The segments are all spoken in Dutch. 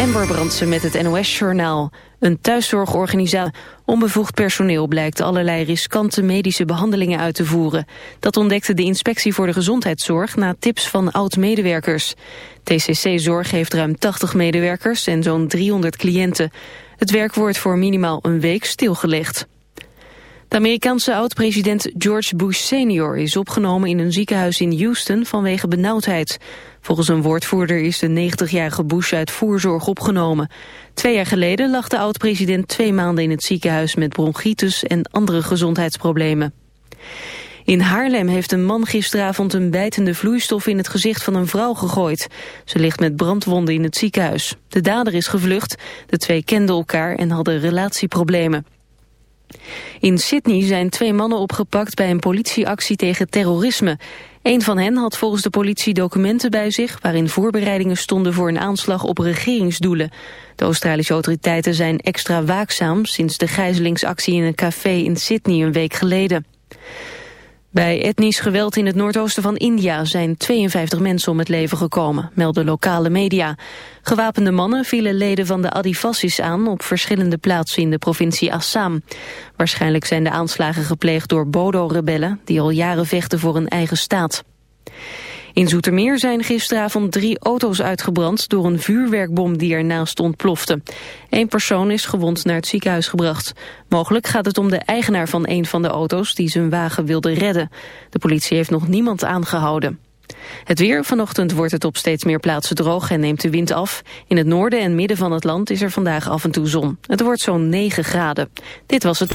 Amber Brandsen met het NOS-journaal. Een thuiszorgorganisatie onbevoegd personeel blijkt allerlei riskante medische behandelingen uit te voeren. Dat ontdekte de Inspectie voor de Gezondheidszorg na tips van oud-medewerkers. TCC Zorg heeft ruim 80 medewerkers en zo'n 300 cliënten. Het werk wordt voor minimaal een week stilgelegd. De Amerikaanse oud-president George Bush senior is opgenomen in een ziekenhuis in Houston vanwege benauwdheid. Volgens een woordvoerder is de 90-jarige Bush uit voorzorg opgenomen. Twee jaar geleden lag de oud-president twee maanden in het ziekenhuis met bronchitis en andere gezondheidsproblemen. In Haarlem heeft een man gisteravond een bijtende vloeistof in het gezicht van een vrouw gegooid. Ze ligt met brandwonden in het ziekenhuis. De dader is gevlucht, de twee kenden elkaar en hadden relatieproblemen. In Sydney zijn twee mannen opgepakt bij een politieactie tegen terrorisme. Een van hen had volgens de politie documenten bij zich... waarin voorbereidingen stonden voor een aanslag op regeringsdoelen. De Australische autoriteiten zijn extra waakzaam... sinds de gijzelingsactie in een café in Sydney een week geleden. Bij etnisch geweld in het noordoosten van India zijn 52 mensen om het leven gekomen, melden lokale media. Gewapende mannen vielen leden van de Adivasis aan op verschillende plaatsen in de provincie Assam. Waarschijnlijk zijn de aanslagen gepleegd door Bodo-rebellen die al jaren vechten voor een eigen staat. In Zoetermeer zijn gisteravond drie auto's uitgebrand door een vuurwerkbom die ernaast ontplofte. Eén persoon is gewond naar het ziekenhuis gebracht. Mogelijk gaat het om de eigenaar van een van de auto's die zijn wagen wilde redden. De politie heeft nog niemand aangehouden. Het weer, vanochtend wordt het op steeds meer plaatsen droog en neemt de wind af. In het noorden en midden van het land is er vandaag af en toe zon. Het wordt zo'n 9 graden. Dit was het.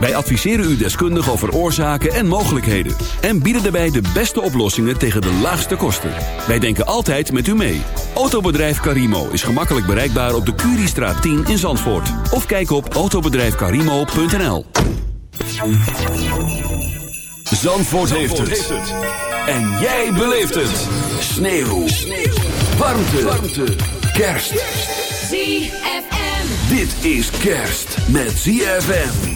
Wij adviseren u deskundig over oorzaken en mogelijkheden. En bieden daarbij de beste oplossingen tegen de laagste kosten. Wij denken altijd met u mee. Autobedrijf Carimo is gemakkelijk bereikbaar op de Curiestraat 10 in Zandvoort. Of kijk op autobedrijfcarimo.nl Zandvoort, heeft, het. En jij beleeft het. Sneeuw. Sneeuw. Warmte. Warmte. Kerst. ZFM. Dit is kerst met ZFM.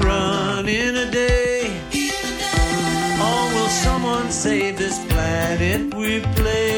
run in a day. Or will someone save this planet we play?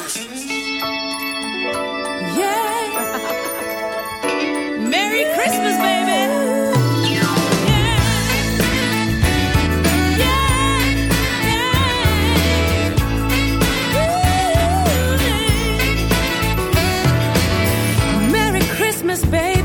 space.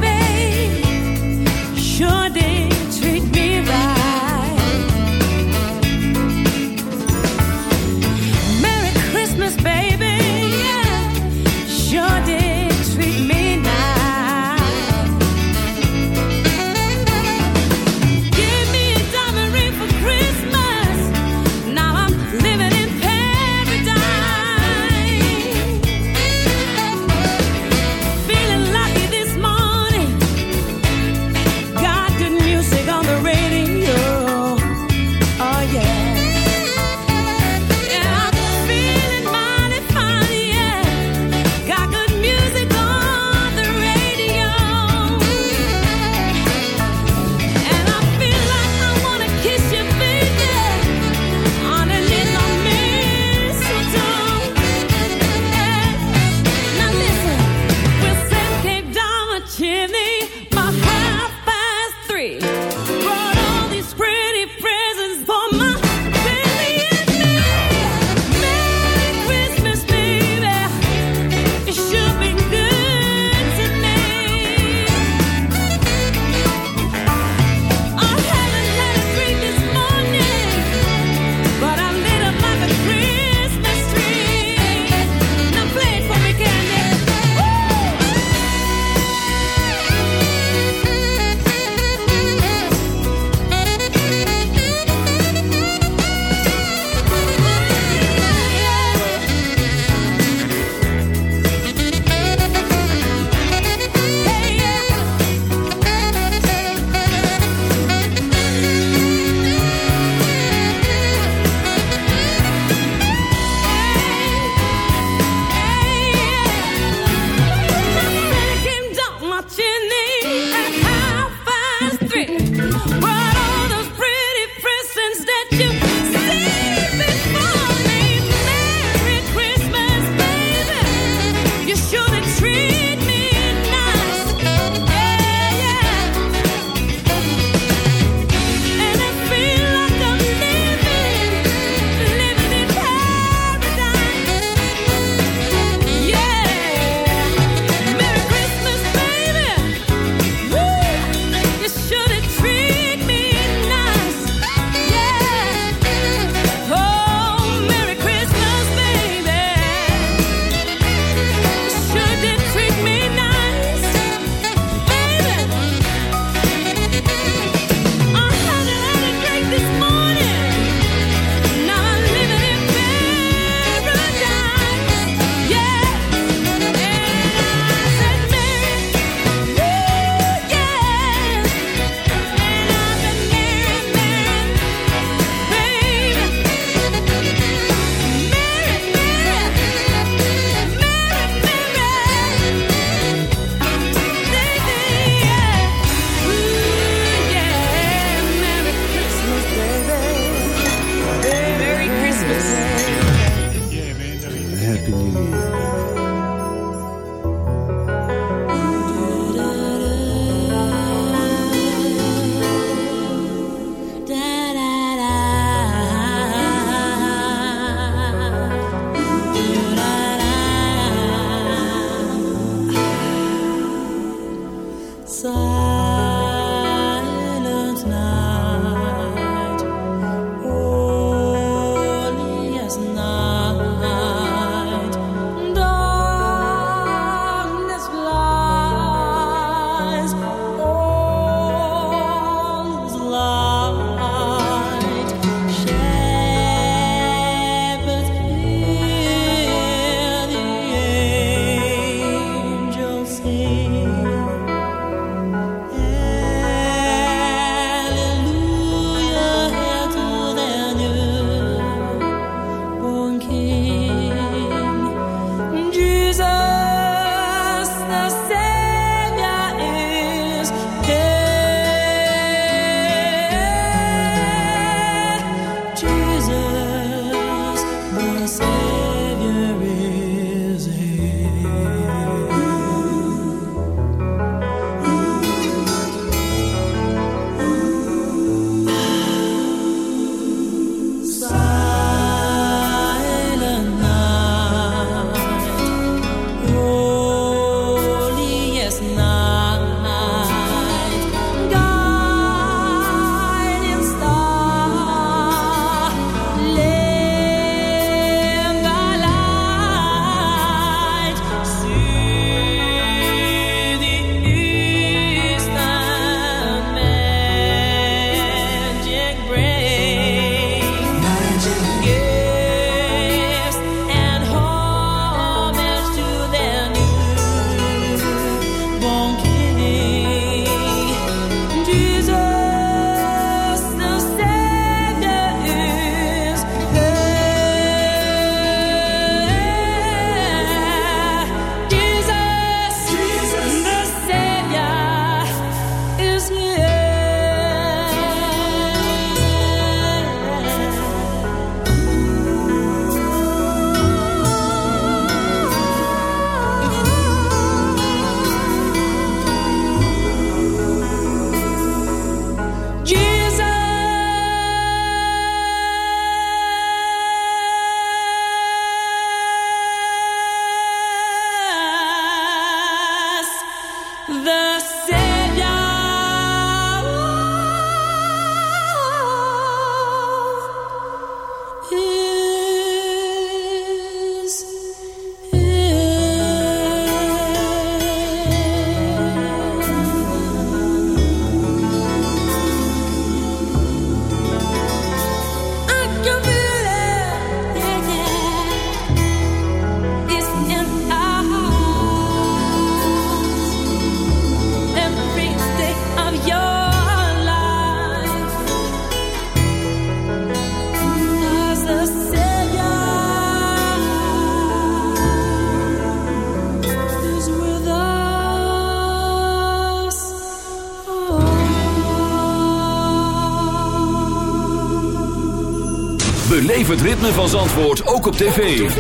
Beleef het ritme van Zandvoort ook op tv.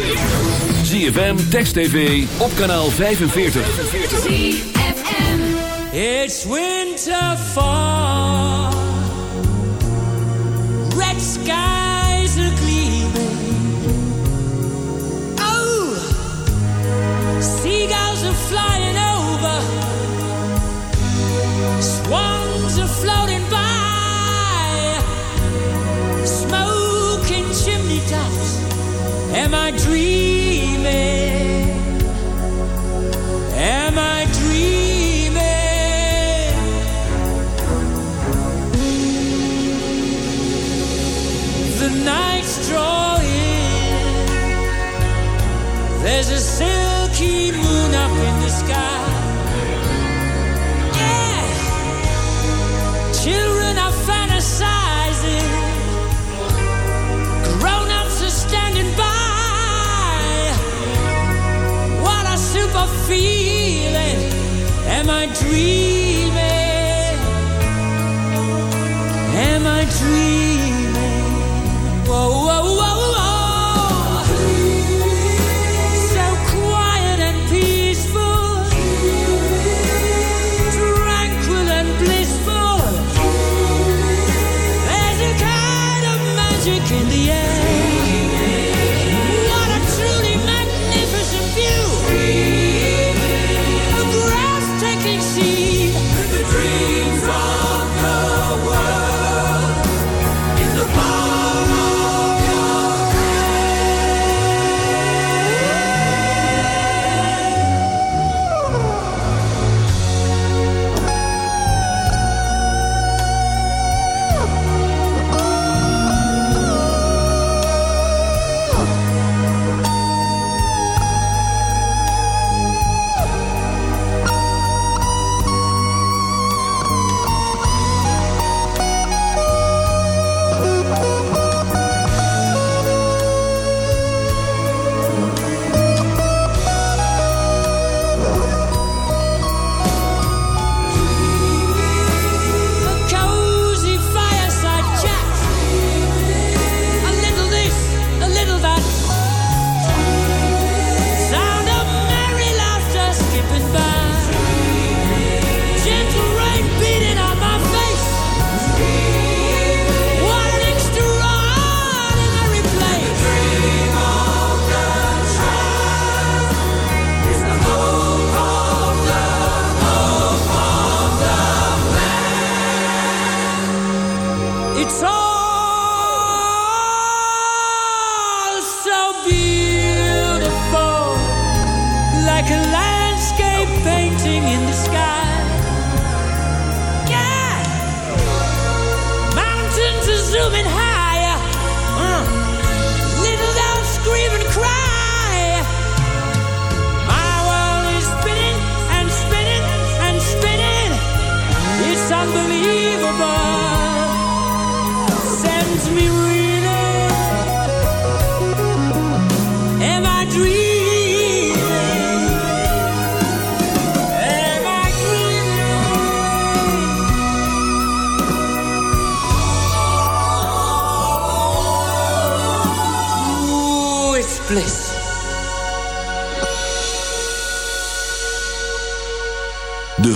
ZFM, Text TV, op kanaal 45. ZFM. It's winter fall. Red sky. dream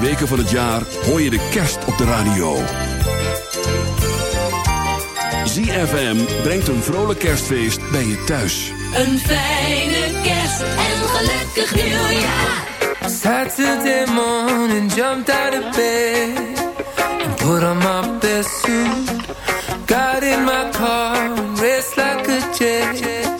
weken van het jaar hoor je de kerst op de radio. ZFM brengt een vrolijk kerstfeest bij je thuis. Een fijne kerst en gelukkig nieuwjaar. Saturday morning, jumped out of bed and put on my best suit. Got in my car like a jet.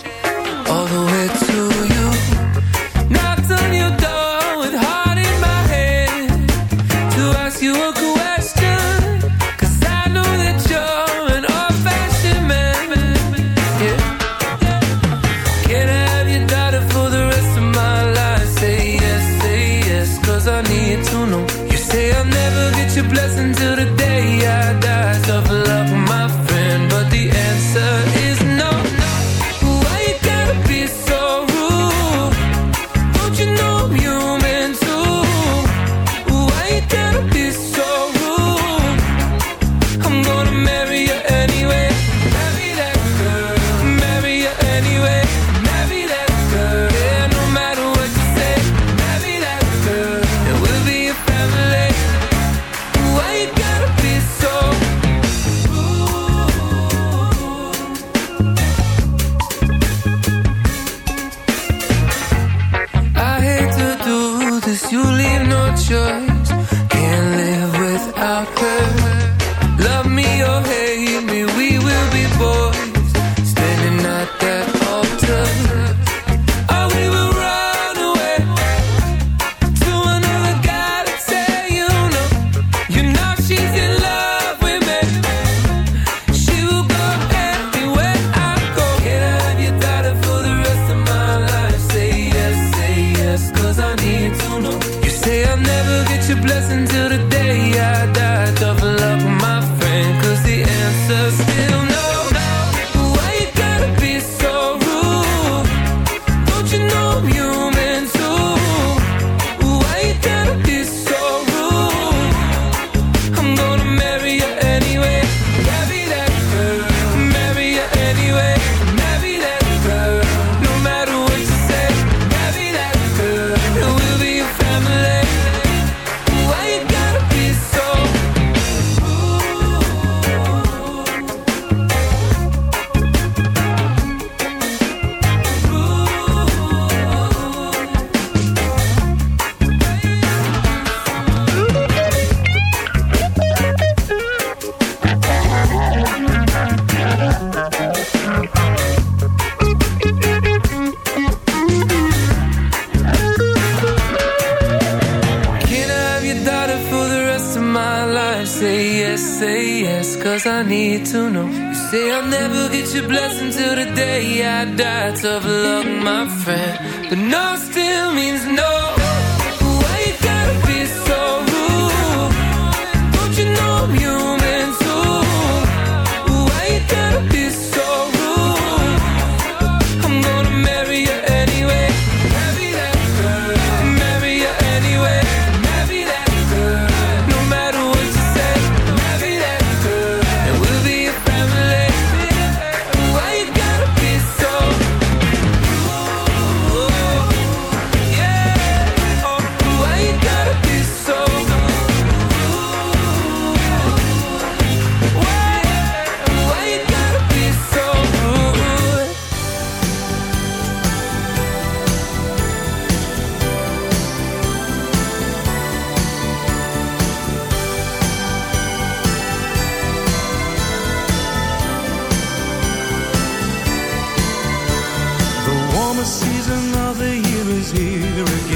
your blessings season of the year is here again.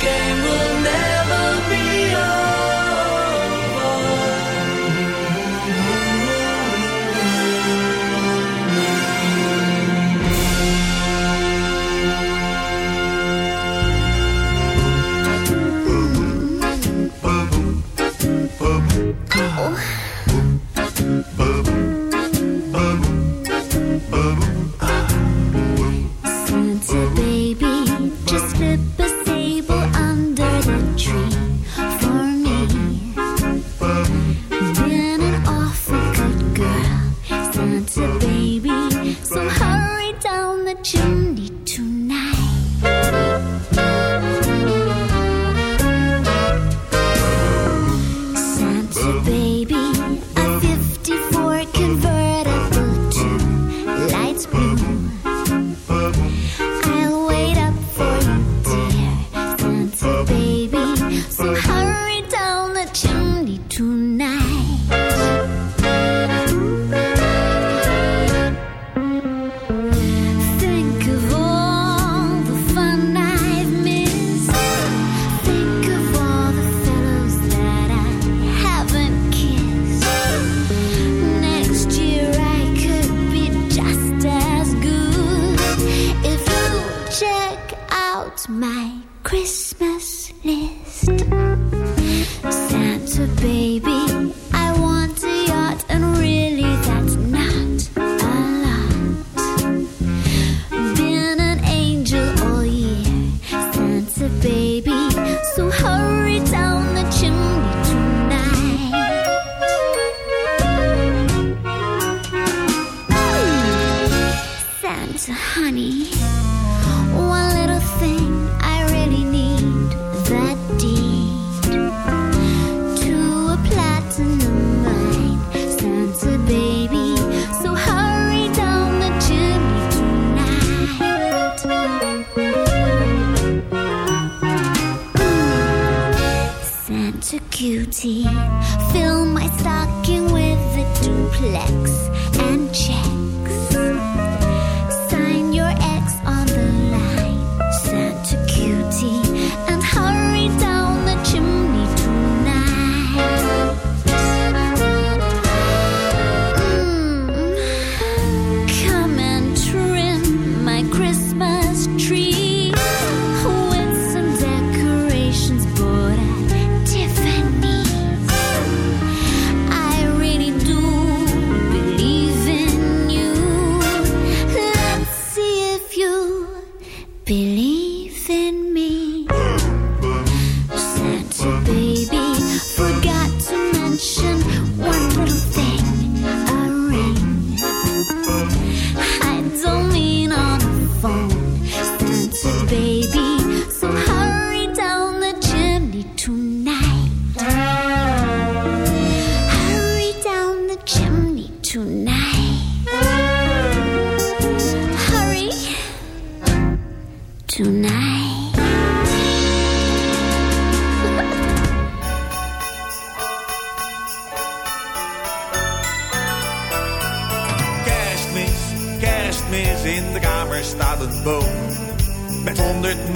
Game Honey.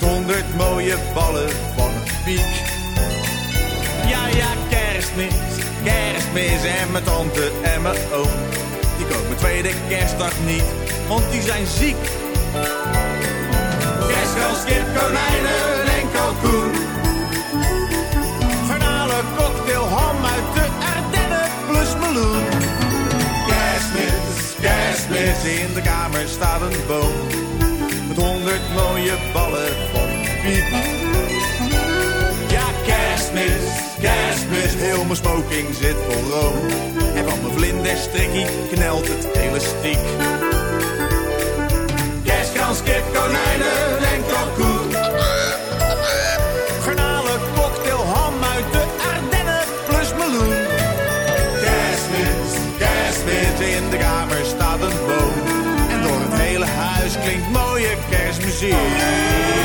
Met honderd mooie ballen van een piek. Ja, ja, kerstmis, kerstmis en mijn tante en mijn oom. Die komen tweede kerstdag niet, want die zijn ziek. Kerstkans, kip, konijnen en kalkoen. Garnalen, cocktail, ham uit de Ardennen plus meloen. Kerstmis, kerstmis, in de kamer staat een boom. Mooie ballen van piek. Ja, kerstmis, kerstmis, heel mijn smoking zit vol room. En van mijn vlinderstrikkie knelt het elastiek. Kerstkans, kip, konijnen kerstmuziek.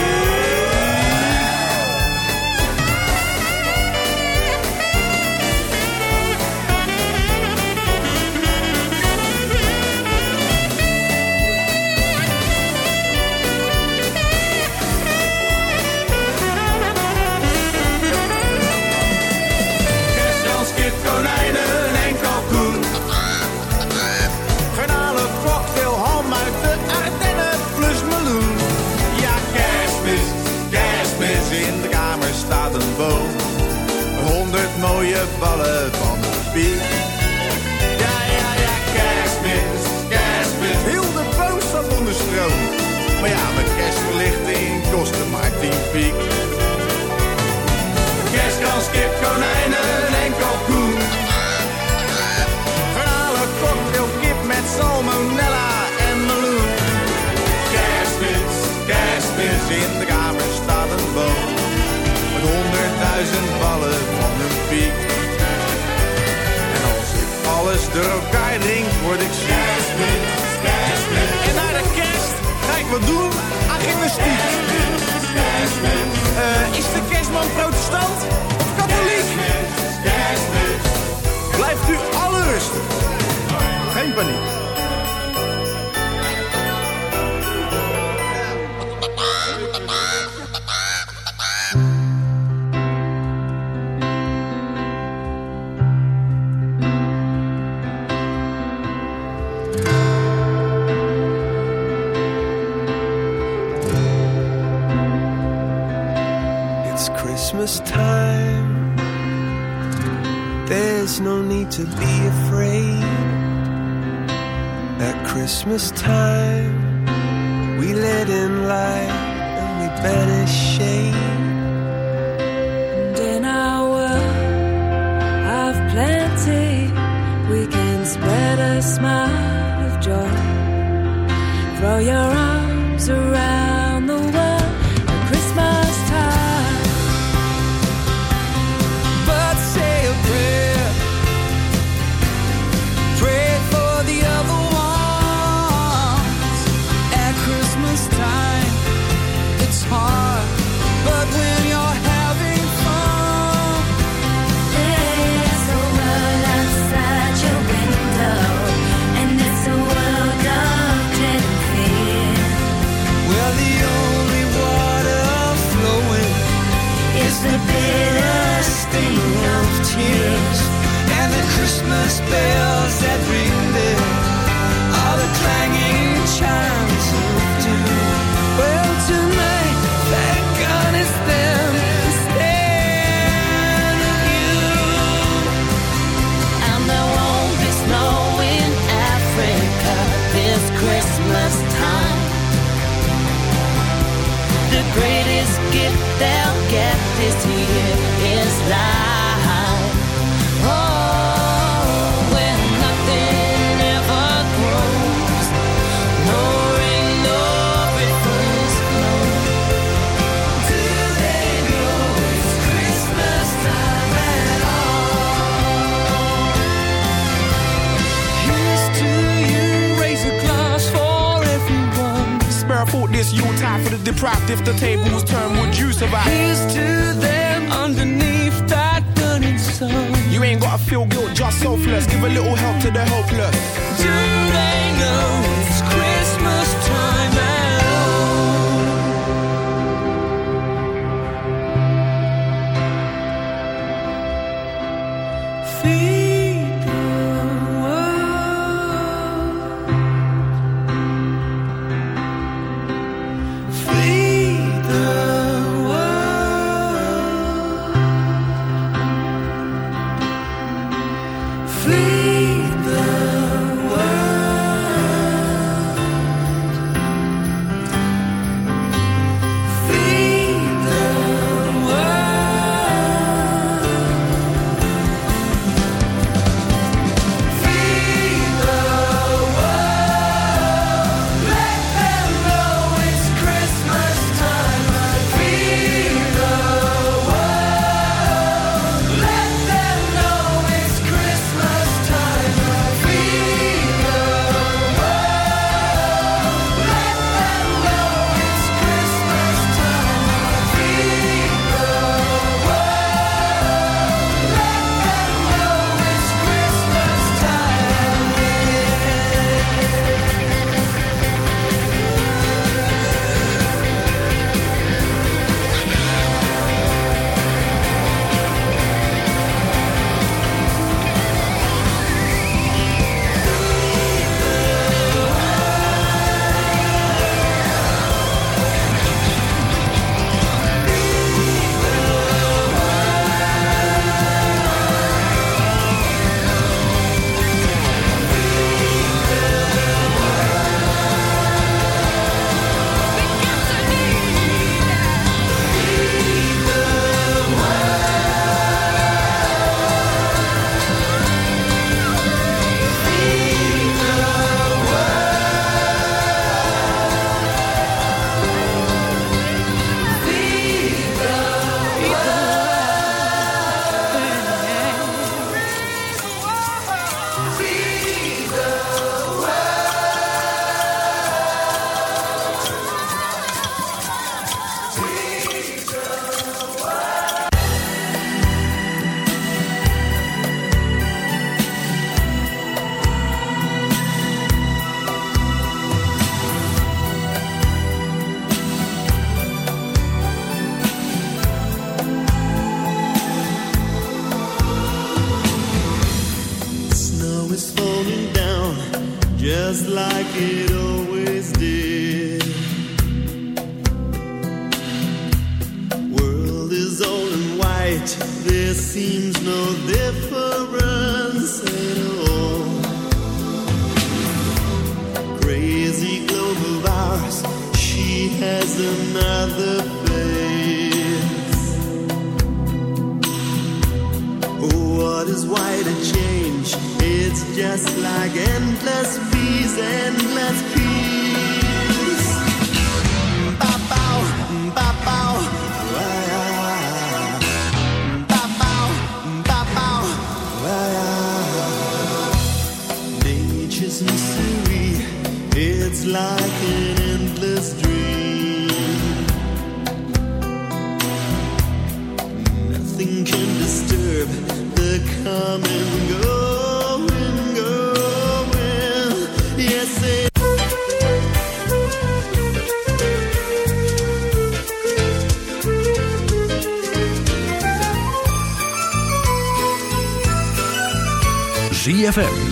Van word ik ziek. En naar de kerst ga ik wat doen aan gymnastiek. Eh, is de kerstman protestant of katholiek? Blijft u alle rustig. Geen paniek. Christmas time. There's no need to be afraid. At Christmas time, we let in light and we banish shame. And in our world of plenty, we can spread a smile of joy. Throw your